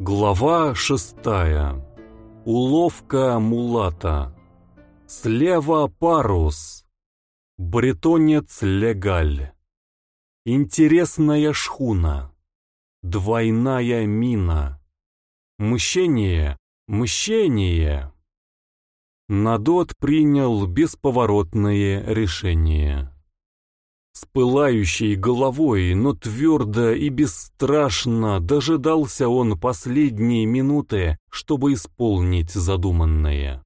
Глава шестая. Уловка мулата. Слева парус. Бретонец легаль. Интересная шхуна. Двойная мина. Мщение, мщение. Надот принял бесповоротное решение. С пылающей головой, но твердо и бесстрашно дожидался он последние минуты, чтобы исполнить задуманное.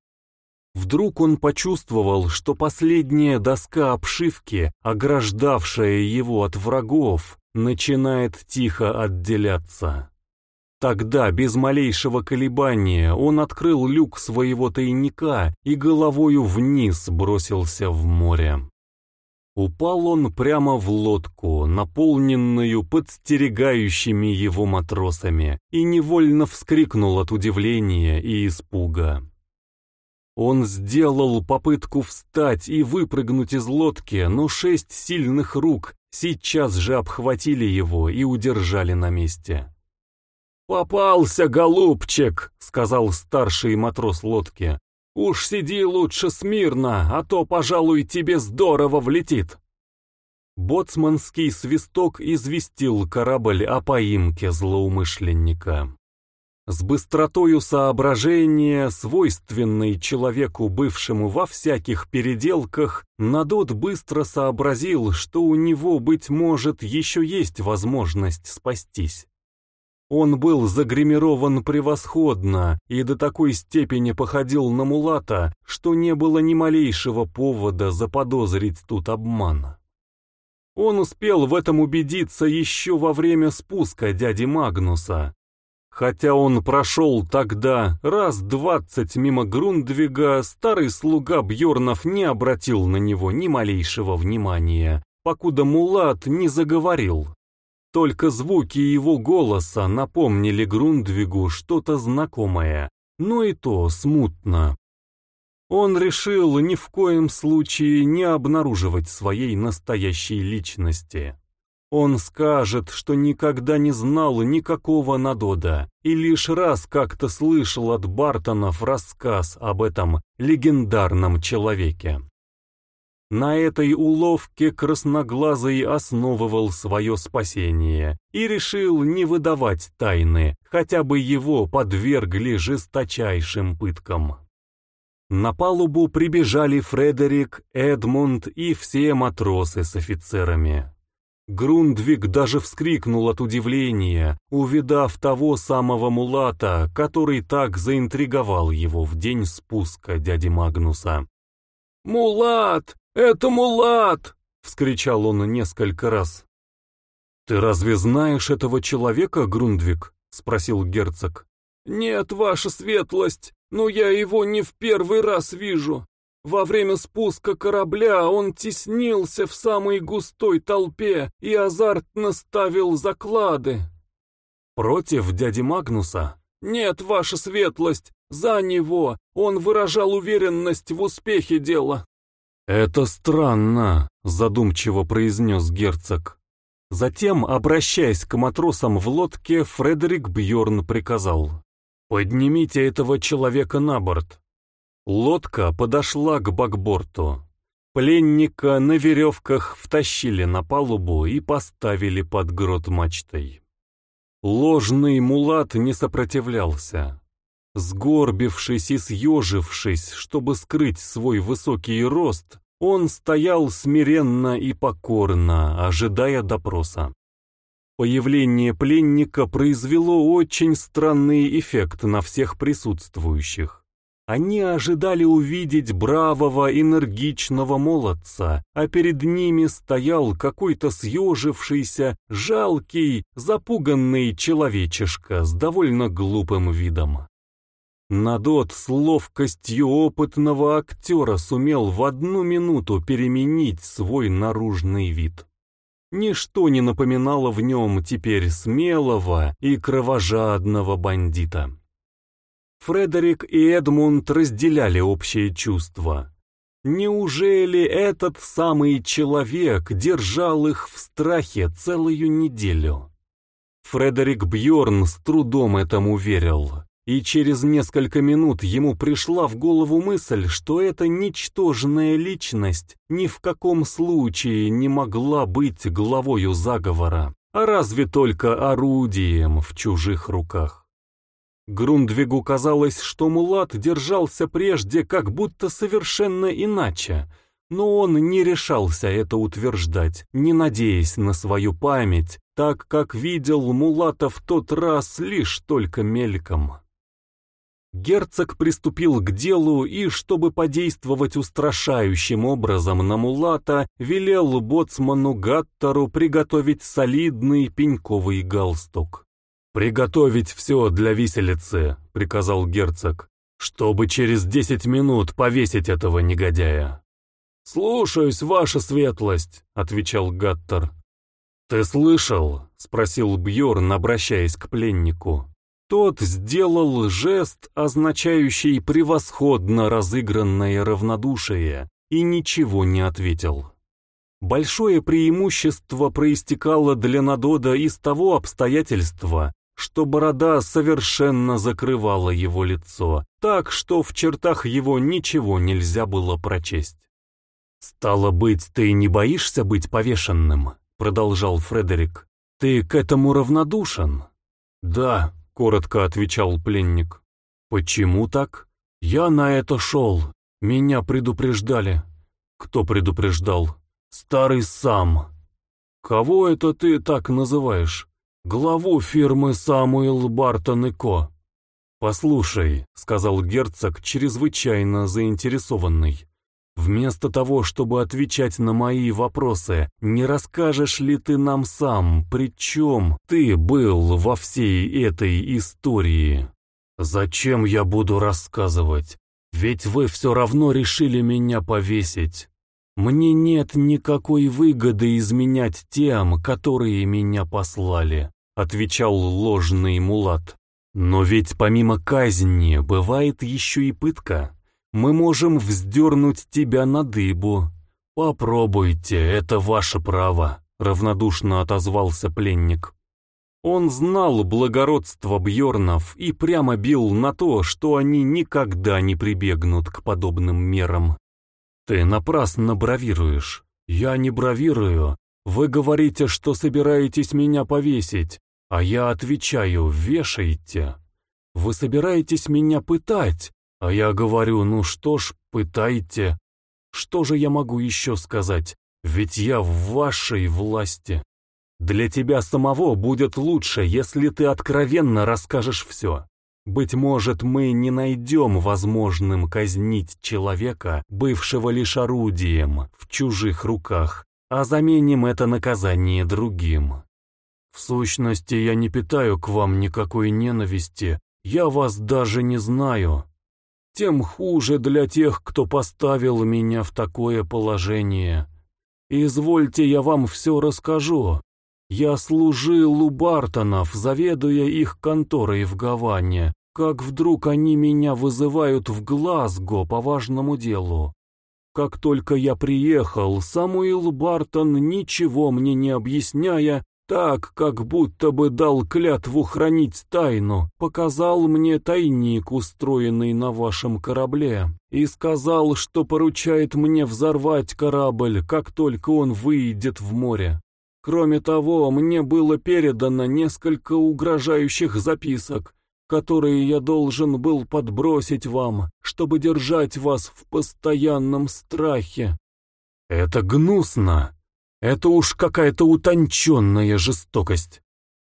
Вдруг он почувствовал, что последняя доска обшивки, ограждавшая его от врагов, начинает тихо отделяться. Тогда, без малейшего колебания, он открыл люк своего тайника и головою вниз бросился в море. Упал он прямо в лодку, наполненную подстерегающими его матросами, и невольно вскрикнул от удивления и испуга. Он сделал попытку встать и выпрыгнуть из лодки, но шесть сильных рук сейчас же обхватили его и удержали на месте. «Попался, голубчик!» — сказал старший матрос лодки. Уж сиди лучше смирно, а то, пожалуй, тебе здорово влетит. Боцманский свисток известил корабль о поимке злоумышленника. С быстротою соображения, свойственной человеку, бывшему во всяких переделках, Надот быстро сообразил, что у него, быть может, еще есть возможность спастись. Он был загримирован превосходно и до такой степени походил на мулата, что не было ни малейшего повода заподозрить тут обман. Он успел в этом убедиться еще во время спуска дяди Магнуса. Хотя он прошел тогда раз двадцать мимо Грундвига, старый слуга Бьорнов не обратил на него ни малейшего внимания, покуда Мулат не заговорил. Только звуки его голоса напомнили Грундвигу что-то знакомое, но и то смутно. Он решил ни в коем случае не обнаруживать своей настоящей личности. Он скажет, что никогда не знал никакого Надода и лишь раз как-то слышал от Бартонов рассказ об этом легендарном человеке. На этой уловке красноглазый основывал свое спасение и решил не выдавать тайны, хотя бы его подвергли жесточайшим пыткам. На палубу прибежали Фредерик, Эдмунд и все матросы с офицерами. Грундвиг даже вскрикнул от удивления, увидав того самого мулата, который так заинтриговал его в день спуска дяди Магнуса. «Мулат! «Это Мулат!» — вскричал он несколько раз. «Ты разве знаешь этого человека, Грундвик?» — спросил герцог. «Нет, ваша светлость, но я его не в первый раз вижу. Во время спуска корабля он теснился в самой густой толпе и азартно ставил заклады». «Против дяди Магнуса?» «Нет, ваша светлость, за него. Он выражал уверенность в успехе дела». «Это странно», — задумчиво произнес герцог. Затем, обращаясь к матросам в лодке, Фредерик Бьорн приказал. «Поднимите этого человека на борт». Лодка подошла к бакборту. Пленника на веревках втащили на палубу и поставили под грот мачтой. Ложный мулат не сопротивлялся. Сгорбившись и съежившись, чтобы скрыть свой высокий рост, он стоял смиренно и покорно, ожидая допроса. Появление пленника произвело очень странный эффект на всех присутствующих. Они ожидали увидеть бравого, энергичного молодца, а перед ними стоял какой-то съежившийся, жалкий, запуганный человечишка с довольно глупым видом. Надот с ловкостью опытного актера сумел в одну минуту переменить свой наружный вид. Ничто не напоминало в нем теперь смелого и кровожадного бандита. Фредерик и Эдмунд разделяли общее чувство. Неужели этот самый человек держал их в страхе целую неделю? Фредерик Бьорн с трудом этому верил, и через несколько минут ему пришла в голову мысль, что эта ничтожная личность ни в каком случае не могла быть главою заговора, а разве только орудием в чужих руках. Грундвигу казалось, что Мулат держался прежде как будто совершенно иначе, но он не решался это утверждать, не надеясь на свою память, так как видел Мулата в тот раз лишь только мельком. Герцог приступил к делу и, чтобы подействовать устрашающим образом на Мулата, велел боцману Гаттору приготовить солидный пеньковый галстук. «Приготовить все для виселицы», — приказал герцог, «чтобы через десять минут повесить этого негодяя». «Слушаюсь, ваша светлость», — отвечал Гаттер. «Ты слышал?» — спросил Бьорн, обращаясь к пленнику. Тот сделал жест, означающий превосходно разыгранное равнодушие, и ничего не ответил. Большое преимущество проистекало для Надода из того обстоятельства, что борода совершенно закрывала его лицо, так что в чертах его ничего нельзя было прочесть. «Стало быть, ты не боишься быть повешенным?» — продолжал Фредерик. «Ты к этому равнодушен?» «Да», — коротко отвечал пленник. «Почему так?» «Я на это шел. Меня предупреждали». «Кто предупреждал?» «Старый сам». «Кого это ты так называешь?» главу фирмы Самуэл Бартон и Ко. «Послушай», — сказал герцог, чрезвычайно заинтересованный, «вместо того, чтобы отвечать на мои вопросы, не расскажешь ли ты нам сам, при чем ты был во всей этой истории?» «Зачем я буду рассказывать? Ведь вы все равно решили меня повесить. Мне нет никакой выгоды изменять тем, которые меня послали», — отвечал ложный мулат. «Но ведь помимо казни бывает еще и пытка. Мы можем вздернуть тебя на дыбу». «Попробуйте, это ваше право», — равнодушно отозвался пленник. Он знал благородство Бьорнов и прямо бил на то, что они никогда не прибегнут к подобным мерам. «Ты напрасно бравируешь». «Я не бравирую. Вы говорите, что собираетесь меня повесить, а я отвечаю, вешайте. Вы собираетесь меня пытать, а я говорю, ну что ж, пытайте. Что же я могу еще сказать? Ведь я в вашей власти. Для тебя самого будет лучше, если ты откровенно расскажешь все. Быть может, мы не найдем возможным казнить человека, бывшего лишь орудием в чужих руках, а заменим это наказание другим. В сущности, я не питаю к вам никакой ненависти, я вас даже не знаю. Тем хуже для тех, кто поставил меня в такое положение. Извольте, я вам все расскажу. Я служил у Бартонов, заведуя их конторой в Гаване, как вдруг они меня вызывают в Глазго по важному делу. Как только я приехал, Самуил Бартон, ничего мне не объясняя, так, как будто бы дал клятву хранить тайну, показал мне тайник, устроенный на вашем корабле, и сказал, что поручает мне взорвать корабль, как только он выйдет в море. Кроме того, мне было передано несколько угрожающих записок, которые я должен был подбросить вам, чтобы держать вас в постоянном страхе. Это гнусно. Это уж какая-то утонченная жестокость.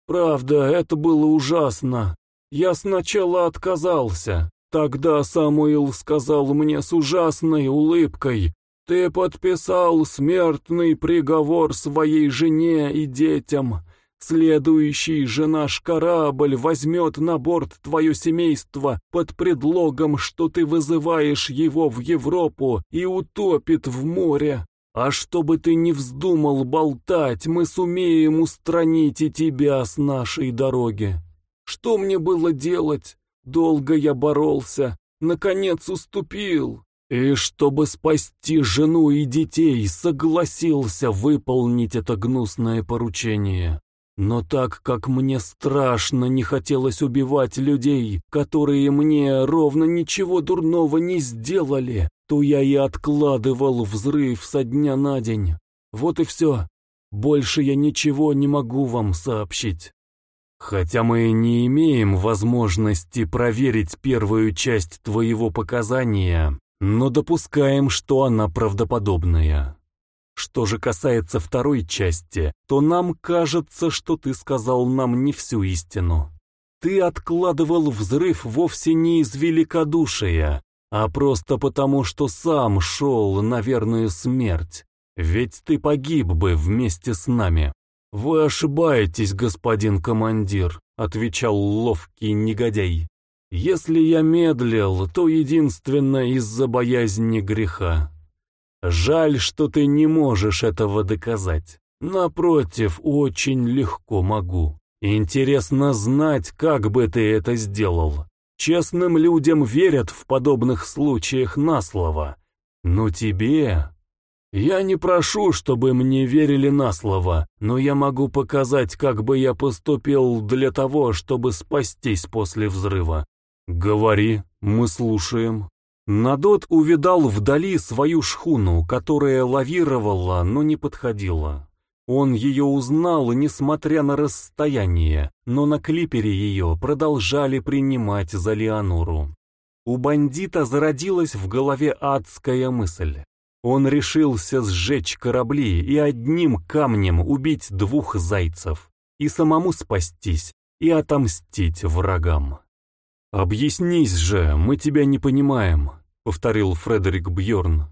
Правда, это было ужасно. Я сначала отказался. Тогда Самуил сказал мне с ужасной улыбкой, ты подписал смертный приговор своей жене и детям. Следующий же наш корабль возьмет на борт твое семейство под предлогом, что ты вызываешь его в Европу и утопит в море. А чтобы ты не вздумал болтать, мы сумеем устранить и тебя с нашей дороги. Что мне было делать? Долго я боролся, наконец уступил. И чтобы спасти жену и детей, согласился выполнить это гнусное поручение. Но так как мне страшно не хотелось убивать людей, которые мне ровно ничего дурного не сделали, то я и откладывал взрыв со дня на день. Вот и все. Больше я ничего не могу вам сообщить. Хотя мы не имеем возможности проверить первую часть твоего показания, но допускаем, что она правдоподобная. Что же касается второй части, то нам кажется, что ты сказал нам не всю истину. Ты откладывал взрыв вовсе не из великодушия, а просто потому, что сам шел на верную смерть. Ведь ты погиб бы вместе с нами. «Вы ошибаетесь, господин командир», — отвечал ловкий негодяй. «Если я медлил, то единственно из-за боязни греха. Жаль, что ты не можешь этого доказать. Напротив, очень легко могу. Интересно знать, как бы ты это сделал. Честным людям верят в подобных случаях на слово. Но тебе я не прошу, чтобы мне верили на слово, но я могу показать, как бы я поступил для того, чтобы спастись после взрыва. Говори, мы слушаем. Надот увидал вдали свою шхуну, которая лавировала, но не подходила. Он ее узнал, несмотря на расстояние, но на клипере ее продолжали принимать за Леонору. У бандита зародилась в голове адская мысль. Он решился сжечь корабли и одним камнем убить двух зайцев, и самому спастись, и отомстить врагам. «Объяснись же, мы тебя не понимаем», — повторил Фредерик Бьорн.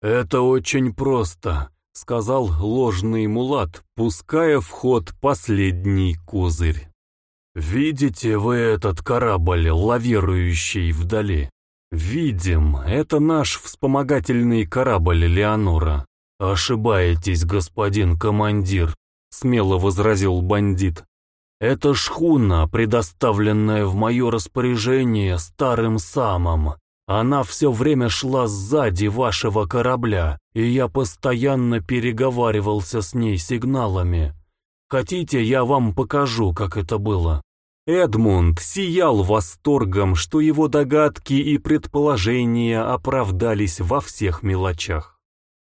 «Это очень просто», — сказал ложный мулат, пуская в ход последний козырь. «Видите вы этот корабль, лавирующий вдали? «Видим, это наш вспомогательный корабль Леонора». «Ошибаетесь, господин командир», — смело возразил бандит. «Это шхуна, предоставленная в мое распоряжение старым самом. Она все время шла сзади вашего корабля, и я постоянно переговаривался с ней сигналами. Хотите, я вам покажу, как это было?» Эдмунд сиял восторгом, что его догадки и предположения оправдались во всех мелочах.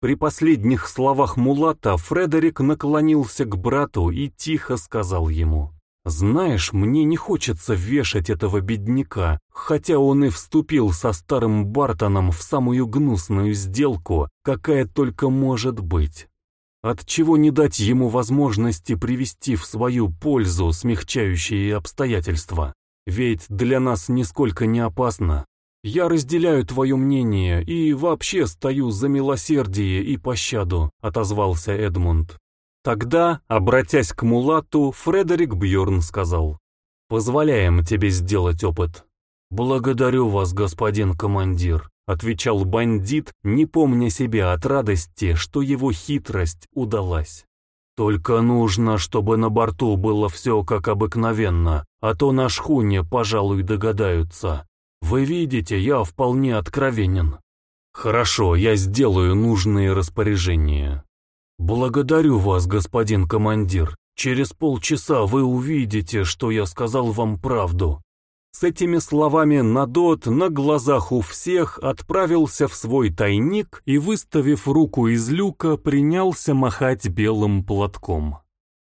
При последних словах Мулата Фредерик наклонился к брату и тихо сказал ему, «Знаешь, мне не хочется вешать этого бедняка, хотя он и вступил со старым Бартоном в самую гнусную сделку, какая только может быть. Отчего не дать ему возможности привести в свою пользу смягчающие обстоятельства? Ведь для нас нисколько не опасно. Я разделяю твое мнение и вообще стою за милосердие и пощаду, отозвался Эдмунд. Тогда, обратясь к Мулату, Фредерик Бьорн сказал, «Позволяем тебе сделать опыт». «Благодарю вас, господин командир отвечал бандит, не помня себя от радости, что его хитрость удалась. «Только нужно, чтобы на борту было все как обыкновенно, а то на шхуне, пожалуй, догадаются. Вы видите, я вполне откровенен». «Хорошо, я сделаю нужные распоряжения». «Благодарю вас, господин командир. Через полчаса вы увидите, что я сказал вам правду. С этими словами Надот на глазах у всех отправился в свой тайник и, выставив руку из люка, принялся махать белым платком.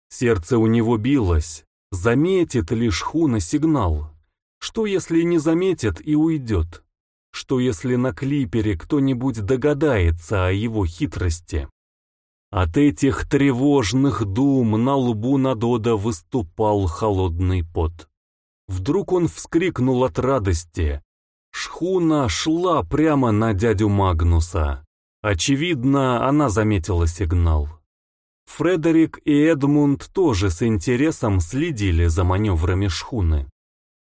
Сердце у него билось. Заметит ли шхуна сигнал? Что если не заметит и уйдет? Что если на клипере кто-нибудь догадается о его хитрости? От этих тревожных дум на лбу Надода выступал холодный пот. Вдруг он вскрикнул от радости. Шхуна шла прямо на дядю Магнуса. Очевидно, она заметила сигнал. Фредерик и Эдмунд тоже с интересом следили за маневрами шхуны.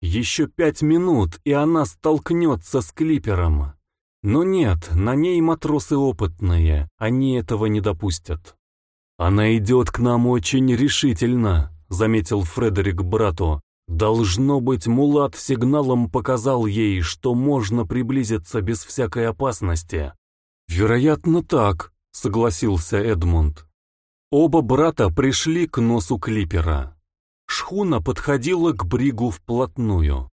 Еще пять минут, и она столкнется с клипером. Но нет, на ней матросы опытные, они этого не допустят. «Она идет к нам очень решительно», — заметил Фредерик брату. Должно быть, Мулат сигналом показал ей, что можно приблизиться без всякой опасности. Вероятно, так, согласился Эдмунд. Оба брата пришли к носу клипера. Шхуна подходила к бригу вплотную.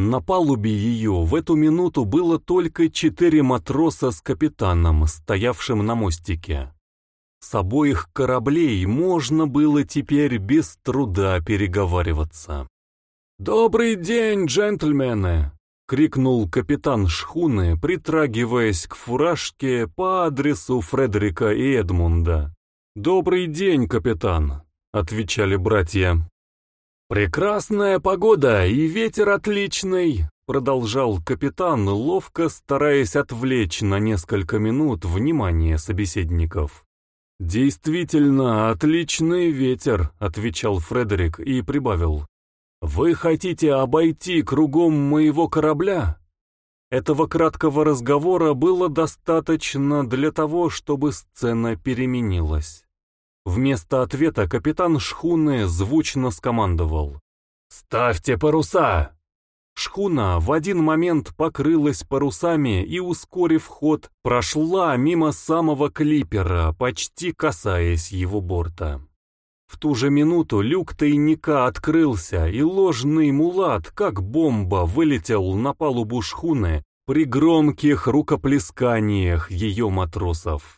На палубе ее в эту минуту было только четыре матроса с капитаном, стоявшим на мостике. С обоих кораблей можно было теперь без труда переговариваться. «Добрый день, джентльмены!» — крикнул капитан шхуны, притрагиваясь к фуражке по адресу Фредерика и Эдмунда. «Добрый день, капитан!» — отвечали братья. «Прекрасная погода и ветер отличный!» — продолжал капитан, ловко стараясь отвлечь на несколько минут внимание собеседников. «Действительно, отличный ветер», — отвечал Фредерик и прибавил. «Вы хотите обойти кругом моего корабля?» Этого краткого разговора было достаточно для того, чтобы сцена переменилась. Вместо ответа капитан шхуны звучно скомандовал. «Ставьте паруса!» Шхуна в один момент покрылась парусами и, ускорив ход, прошла мимо самого клипера, почти касаясь его борта. В ту же минуту люк тайника открылся, и ложный мулат, как бомба, вылетел на палубу шхуны при громких рукоплесканиях ее матросов.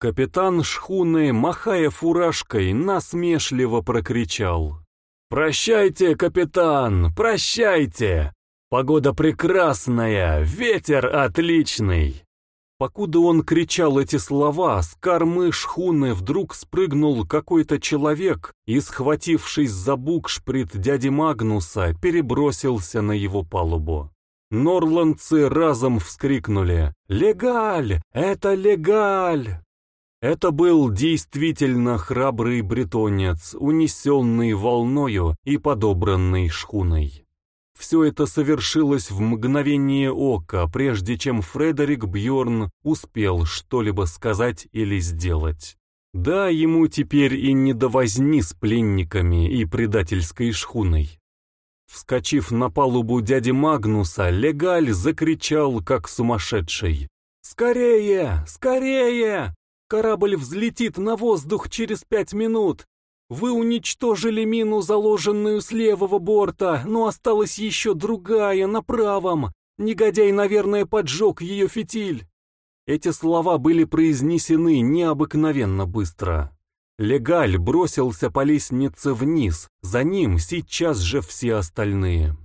Капитан шхуны, махая фуражкой, насмешливо прокричал. «Прощайте, капитан, прощайте! Погода прекрасная, ветер отличный!» Покуда он кричал эти слова, с кормы шхуны вдруг спрыгнул какой-то человек и, схватившись за букшприт дяди Магнуса, перебросился на его палубу. Норландцы разом вскрикнули «Легаль! Это легаль!» Это был действительно храбрый бретонец, унесенный волною и подобранный шхуной. Все это совершилось в мгновение ока, прежде чем Фредерик Бьорн успел что-либо сказать или сделать. Да, ему теперь и не до возни с пленниками и предательской шхуной. Вскочив на палубу дяди Магнуса, Легаль закричал, как сумасшедший. «Скорее! Скорее! Корабль взлетит на воздух через пять минут! Вы уничтожили мину, заложенную с левого борта, но осталась еще другая, на правом. Негодяй, наверное, поджег ее фитиль. Эти слова были произнесены необыкновенно быстро. Легаль бросился по лестнице вниз, за ним сейчас же все остальные.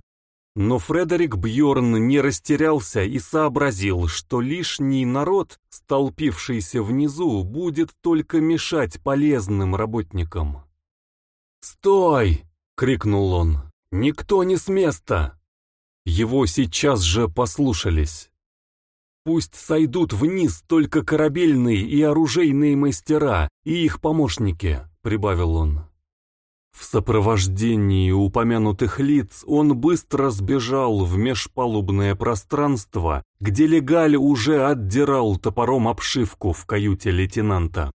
Но Фредерик Бьорн не растерялся и сообразил, что лишний народ, столпившийся внизу, будет только мешать полезным работникам. «Стой!» — крикнул он. «Никто не с места!» Его сейчас же послушались. «Пусть сойдут вниз только корабельные и оружейные мастера и их помощники», — прибавил он. В сопровождении упомянутых лиц он быстро сбежал в межпалубное пространство, где Легаль уже отдирал топором обшивку в каюте лейтенанта.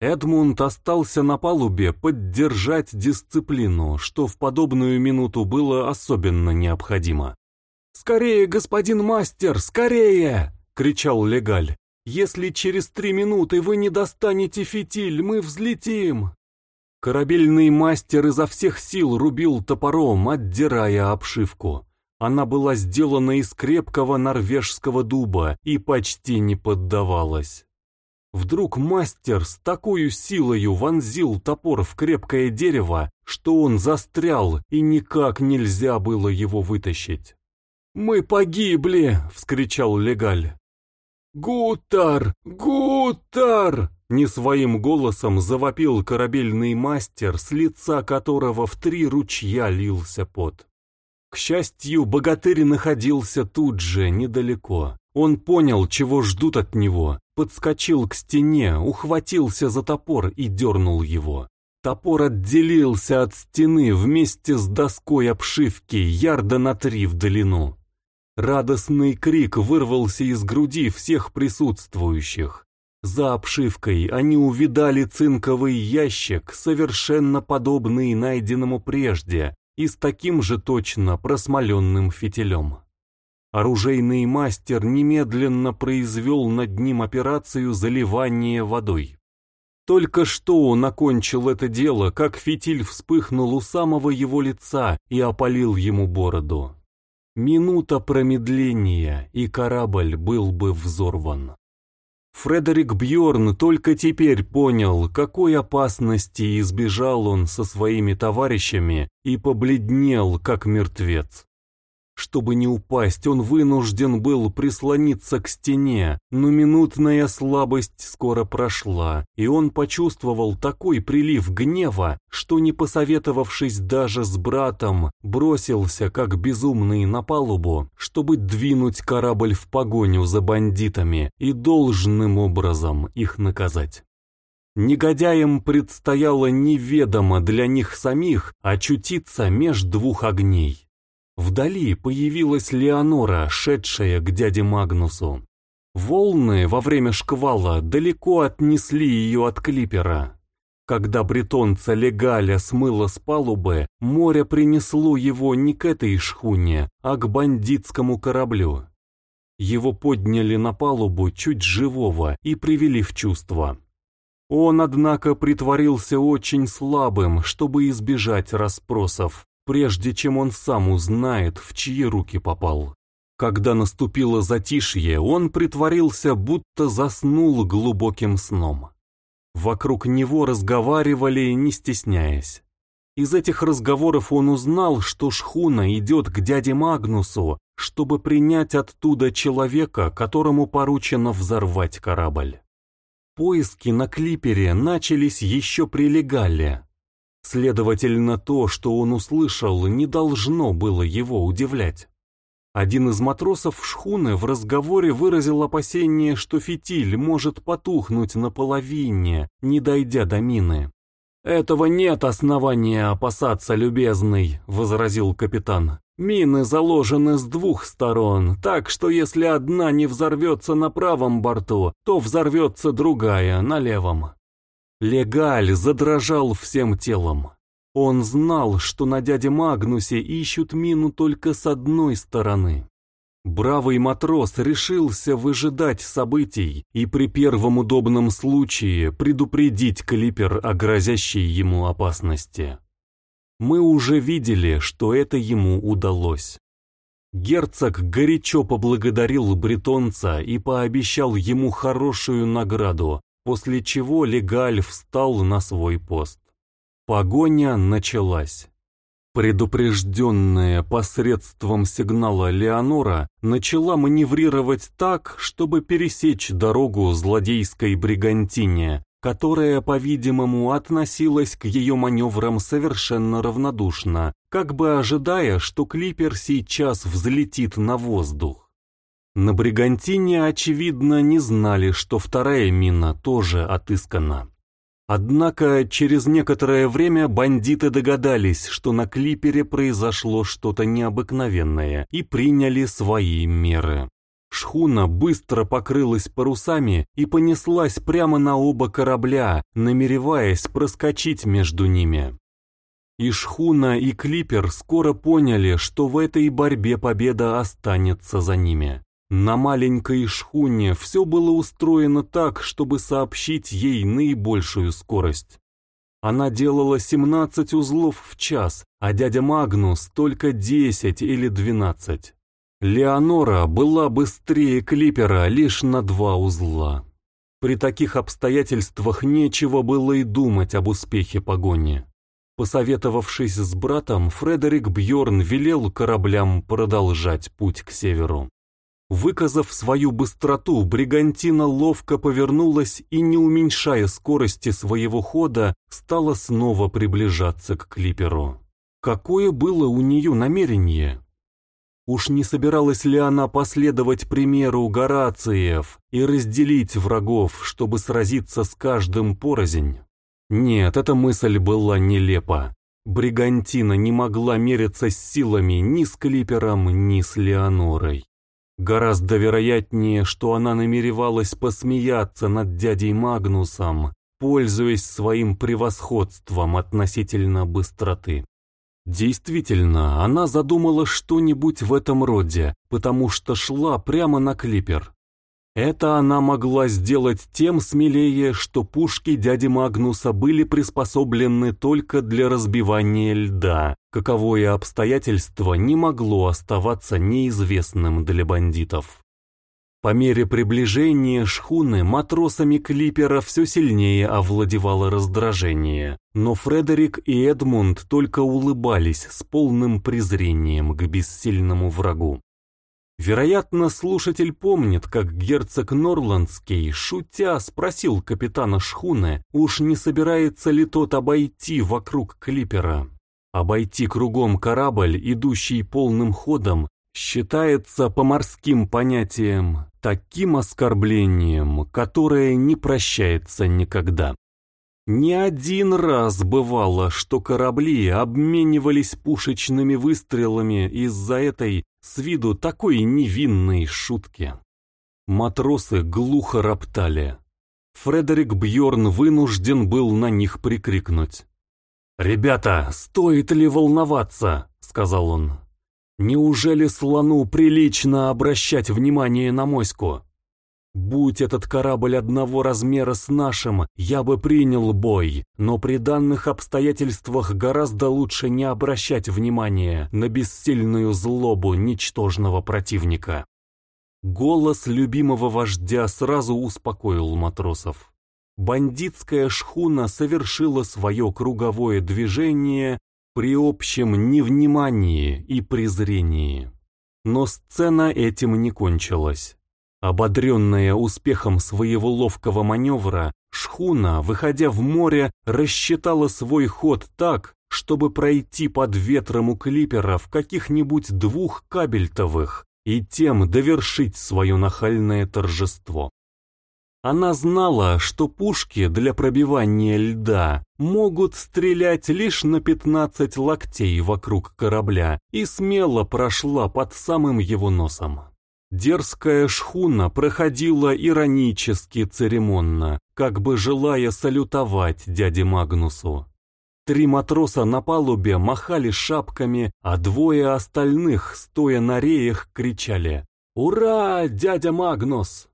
Эдмунд остался на палубе поддержать дисциплину, что в подобную минуту было особенно необходимо. «Скорее, господин мастер, скорее!» — кричал Легаль. «Если через три минуты вы не достанете фитиль, мы взлетим!» Корабельный мастер изо всех сил рубил топором, отдирая обшивку. Она была сделана из крепкого норвежского дуба и почти не поддавалась. Вдруг мастер с такой силою вонзил топор в крепкое дерево, что он застрял, и никак нельзя было его вытащить. «Мы погибли!» — вскричал Легаль. «Гутар! Гутар!» — не своим голосом завопил корабельный мастер, с лица которого в три ручья лился пот. К счастью, богатырь находился тут же, недалеко. Он понял, чего ждут от него, подскочил к стене, ухватился за топор и дернул его. Топор отделился от стены вместе с доской обшивки ярда на три в длину. Радостный крик вырвался из груди всех присутствующих. За обшивкой они увидали цинковый ящик, совершенно подобный найденному прежде, и с таким же точно просмоленным фитилем. Оружейный мастер немедленно произвел над ним операцию заливания водой. Только что он окончил это дело, как фитиль вспыхнул у самого его лица и опалил ему бороду. Минута промедления, и корабль был бы взорван. Фредерик Бьорн только теперь понял, какой опасности избежал он со своими товарищами и побледнел, как мертвец. Чтобы не упасть, он вынужден был прислониться к стене, но минутная слабость скоро прошла, и он почувствовал такой прилив гнева, что, не посоветовавшись даже с братом, бросился, как безумный, на палубу, чтобы двинуть корабль в погоню за бандитами и должным образом их наказать. Негодяям предстояло неведомо для них самих очутиться меж двух огней. Вдали появилась Леонора, шедшая к дяде Магнусу. Волны во время шквала далеко отнесли ее от клипера. Когда бретонца Легаля смыло с палубы, море принесло его не к этой шхуне, а к бандитскому кораблю. Его подняли на палубу чуть живого и привели в чувство. Он, однако, притворился очень слабым, чтобы избежать расспросов, прежде чем он сам узнает, в чьи руки попал. Когда наступило затишье, он притворился, будто заснул глубоким сном. Вокруг него разговаривали, не стесняясь. Из этих разговоров он узнал, что шхуна идет к дяде Магнусу, чтобы принять оттуда человека, которому поручено взорвать корабль. Поиски на клипере начались еще при легале. Следовательно, то, что он услышал, не должно было его удивлять. Один из матросов шхуны в разговоре выразил опасение, что фитиль может потухнуть наполовине, не дойдя до мины. «Этого нет основания опасаться, любезный», — возразил капитан. «Мины заложены с двух сторон, так что если одна не взорвется на правом борту, то взорвется другая на левом». Легаль задрожал всем телом. Он знал, что на дяде Магнусе ищут мину только с одной стороны. Бравый матрос решился выжидать событий и при первом удобном случае предупредить клипер о грозящей ему опасности. Мы уже видели, что это ему удалось. Герцог горячо поблагодарил бретонца и пообещал ему хорошую награду, после чего Легаль встал на свой пост. Погоня началась. Предупрежденная посредством сигнала Леонора начала маневрировать так, чтобы пересечь дорогу злодейской бригантине, которая, по-видимому, относилась к ее маневрам совершенно равнодушно, как бы ожидая, что клипер сейчас взлетит на воздух. На Бригантине, очевидно, не знали, что вторая мина тоже отыскана. Однако через некоторое время бандиты догадались, что на клипере произошло что-то необыкновенное и приняли свои меры. Шхуна быстро покрылась парусами и понеслась прямо на оба корабля, намереваясь проскочить между ними. И шхуна, и клипер скоро поняли, что в этой борьбе победа останется за ними. На маленькой шхуне все было устроено так, чтобы сообщить ей наибольшую скорость. Она делала 17 узлов в час, а дядя Магнус только 10 или 12. Леонора была быстрее клипера лишь на два узла. При таких обстоятельствах нечего было и думать об успехе погони. Посоветовавшись с братом, Фредерик Бьорн велел кораблям продолжать путь к северу. Выказав свою быстроту, Бригантина ловко повернулась и, не уменьшая скорости своего хода, стала снова приближаться к клиперу. Какое было у нее намерение? Уж не собиралась ли она последовать примеру Горациев и разделить врагов, чтобы сразиться с каждым порознь? Нет, эта мысль была нелепа. Бригантина не могла мериться с силами ни с Клипером, ни с Леонорой. Гораздо вероятнее, что она намеревалась посмеяться над дядей Магнусом, пользуясь своим превосходством относительно быстроты. Действительно, она задумала что-нибудь в этом роде, потому что шла прямо на клипер. Это она могла сделать тем смелее, что пушки дяди Магнуса были приспособлены только для разбивания льда, каковое обстоятельство не могло оставаться неизвестным для бандитов. По мере приближения шхуны матросами клипера все сильнее овладевало раздражение, но Фредерик и Эдмунд только улыбались с полным презрением к бессильному врагу. Вероятно, слушатель помнит, как герцог Норландский, шутя, спросил капитана шхуны, уж не собирается ли тот обойти вокруг клипера. Обойти кругом корабль, идущий полным ходом, считается по морским понятиям таким оскорблением, которое не прощается никогда. Не один раз бывало, что корабли обменивались пушечными выстрелами из-за этой, с виду такой невинной шутки. Матросы глухо роптали. Фредерик Бьорн вынужден был на них прикрикнуть. «Ребята, стоит ли волноваться?» — сказал он. «Неужели слону прилично обращать внимание на моську?» Будь этот корабль одного размера с нашим, я бы принял бой, но при данных обстоятельствах гораздо лучше не обращать внимания на бессильную злобу ничтожного противника. Голос любимого вождя сразу успокоил матросов. Бандитская шхуна совершила свое круговое движение при общем невнимании и презрении. Но сцена этим не кончилась. Ободренная успехом своего ловкого маневра, шхуна, выходя в море, рассчитала свой ход так, чтобы пройти под ветром у клипера в каких-нибудь двух кабельтовых и тем довершить свое нахальное торжество. Она знала, что пушки для пробивания льда могут стрелять лишь на 15 локтей вокруг корабля и смело прошла под самым его носом. Дерзкая шхуна проходила иронически церемонно, как бы желая салютовать дяде Магнусу. Три матроса на палубе махали шапками, а двое остальных, стоя на реях, кричали «Ура, дядя Магнус!».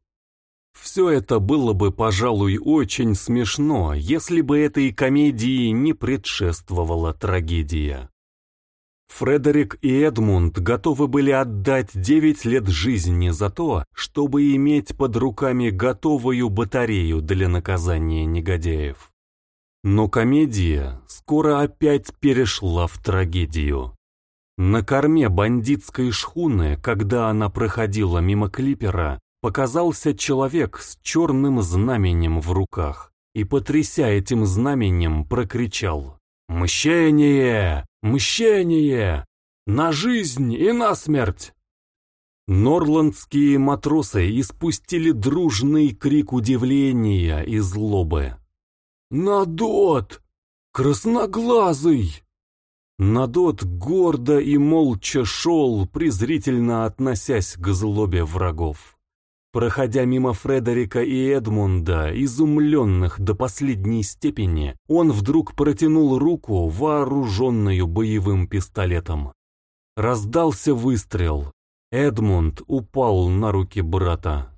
Все это было бы, пожалуй, очень смешно, если бы этой комедии не предшествовала трагедия. Фредерик и Эдмунд готовы были отдать 9 лет жизни за то, чтобы иметь под руками готовую батарею для наказания негодяев. Но комедия скоро опять перешла в трагедию. На корме бандитской шхуны, когда она проходила мимо клипера, показался человек с черным знаменем в руках и, потряся этим знаменем, прокричал «Мщение! Мщение! На жизнь и на смерть!» Норландские матросы испустили дружный крик удивления и злобы. «Надот! Красноглазый!» Надот гордо и молча шел, презрительно относясь к злобе врагов. Проходя мимо Фредерика и Эдмунда, изумленных до последней степени, он вдруг протянул руку, вооруженную боевым пистолетом. Раздался выстрел. Эдмунд упал на руки брата.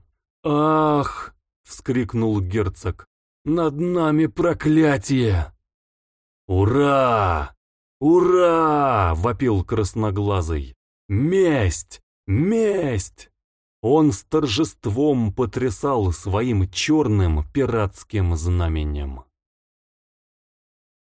«Ах!» — вскрикнул герцог. «Над нами проклятие!» «Ура! Ура!» — вопил красноглазый. «Месть! Месть!» Он с торжеством потрясал своим черным пиратским знаменем.